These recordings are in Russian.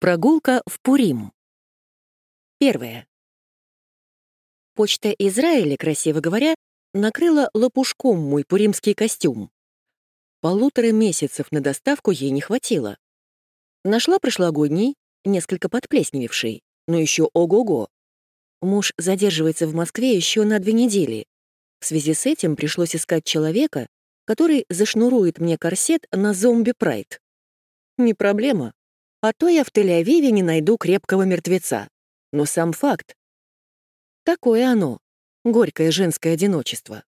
Прогулка в Пурим. Первое. Почта Израиля, красиво говоря, накрыла лопушком мой пуримский костюм. Полутора месяцев на доставку ей не хватило. Нашла прошлогодний, несколько подплесневевший, но еще ого-го. Муж задерживается в Москве еще на две недели. В связи с этим пришлось искать человека, который зашнурует мне корсет на зомби-прайд. Не проблема. А то я в Тель-Авиве не найду крепкого мертвеца. Но сам факт. Такое оно, горькое женское одиночество.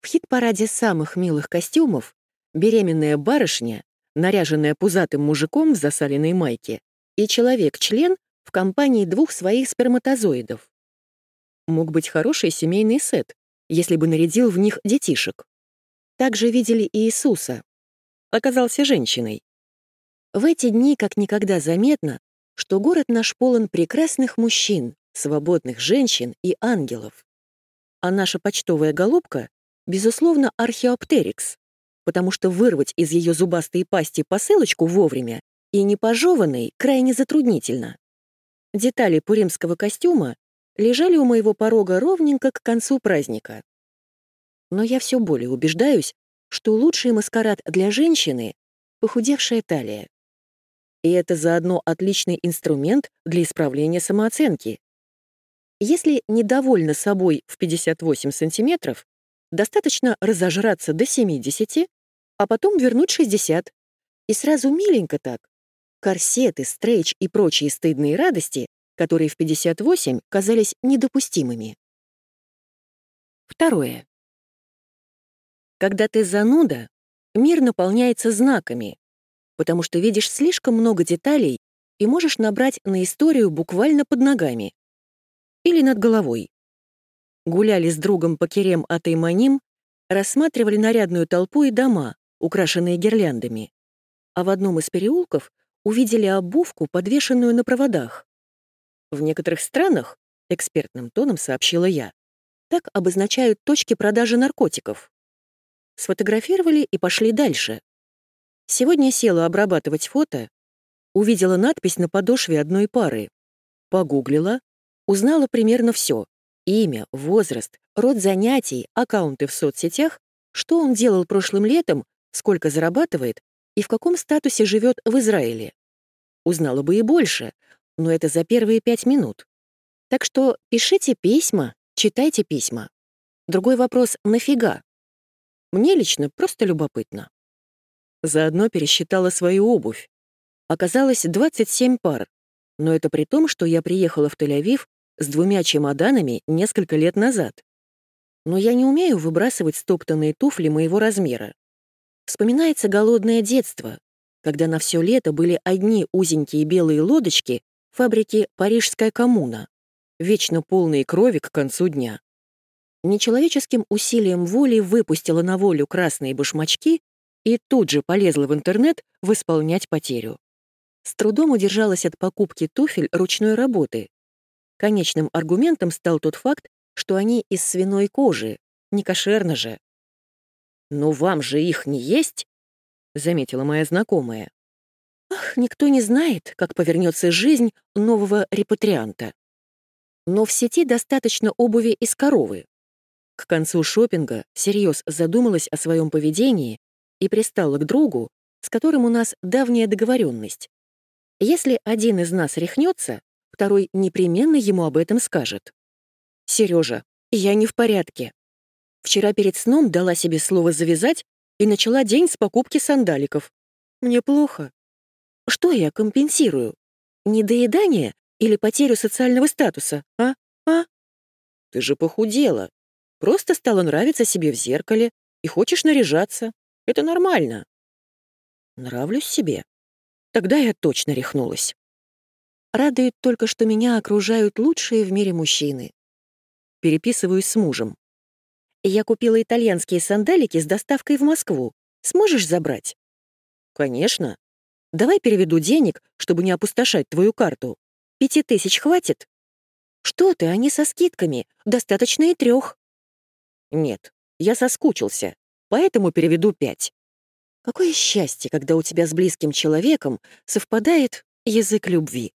В хит-параде самых милых костюмов беременная барышня, наряженная пузатым мужиком в засаленной майке, и человек-член в компании двух своих сперматозоидов. Мог быть хороший семейный сет, если бы нарядил в них детишек. Также видели Иисуса. Оказался женщиной. В эти дни как никогда заметно, что город наш полон прекрасных мужчин, свободных женщин и ангелов. А наша почтовая голубка, безусловно, археоптерикс, потому что вырвать из ее зубастой пасти посылочку вовремя и непожеванной крайне затруднительно. Детали пуримского костюма лежали у моего порога ровненько к концу праздника. Но я все более убеждаюсь, что лучший маскарад для женщины — похудевшая талия. И это заодно отличный инструмент для исправления самооценки. Если недовольна собой в 58 сантиметров, достаточно разожраться до 70, а потом вернуть 60. И сразу миленько так. Корсеты, стрейч и прочие стыдные радости, которые в 58 казались недопустимыми. Второе. Когда ты зануда, мир наполняется знаками, потому что видишь слишком много деталей и можешь набрать на историю буквально под ногами. Или над головой. Гуляли с другом по Керем Атайманим, рассматривали нарядную толпу и дома, украшенные гирляндами. А в одном из переулков увидели обувку, подвешенную на проводах. В некоторых странах, экспертным тоном сообщила я, так обозначают точки продажи наркотиков. Сфотографировали и пошли дальше. Сегодня села обрабатывать фото, увидела надпись на подошве одной пары. Погуглила, узнала примерно все: Имя, возраст, род занятий, аккаунты в соцсетях, что он делал прошлым летом, сколько зарабатывает и в каком статусе живет в Израиле. Узнала бы и больше, но это за первые пять минут. Так что пишите письма, читайте письма. Другой вопрос — нафига? Мне лично просто любопытно. Заодно пересчитала свою обувь. Оказалось 27 пар, но это при том, что я приехала в Тель-Авив с двумя чемоданами несколько лет назад. Но я не умею выбрасывать стоптанные туфли моего размера. Вспоминается голодное детство, когда на все лето были одни узенькие белые лодочки фабрики «Парижская коммуна», вечно полные крови к концу дня. Нечеловеческим усилием воли выпустила на волю красные башмачки и тут же полезла в интернет восполнять потерю. С трудом удержалась от покупки туфель ручной работы. Конечным аргументом стал тот факт, что они из свиной кожи, не кошерно же. «Но вам же их не есть?» — заметила моя знакомая. Ах, никто не знает, как повернется жизнь нового репатрианта. Но в сети достаточно обуви из коровы. К концу шопинга всерьез задумалась о своем поведении и пристала к другу, с которым у нас давняя договоренность. Если один из нас рехнется, второй непременно ему об этом скажет. Сережа, я не в порядке. Вчера перед сном дала себе слово завязать и начала день с покупки сандаликов. Мне плохо. Что я компенсирую? Недоедание или потерю социального статуса, а? А? Ты же похудела. Просто стала нравиться себе в зеркале и хочешь наряжаться. Это нормально. Нравлюсь себе. Тогда я точно рехнулась. Радует только, что меня окружают лучшие в мире мужчины. Переписываюсь с мужем. Я купила итальянские сандалики с доставкой в Москву. Сможешь забрать? Конечно. Давай переведу денег, чтобы не опустошать твою карту. Пяти тысяч хватит? Что ты, они со скидками. Достаточно и трех. Нет, я соскучился поэтому переведу пять. Какое счастье, когда у тебя с близким человеком совпадает Язык любви.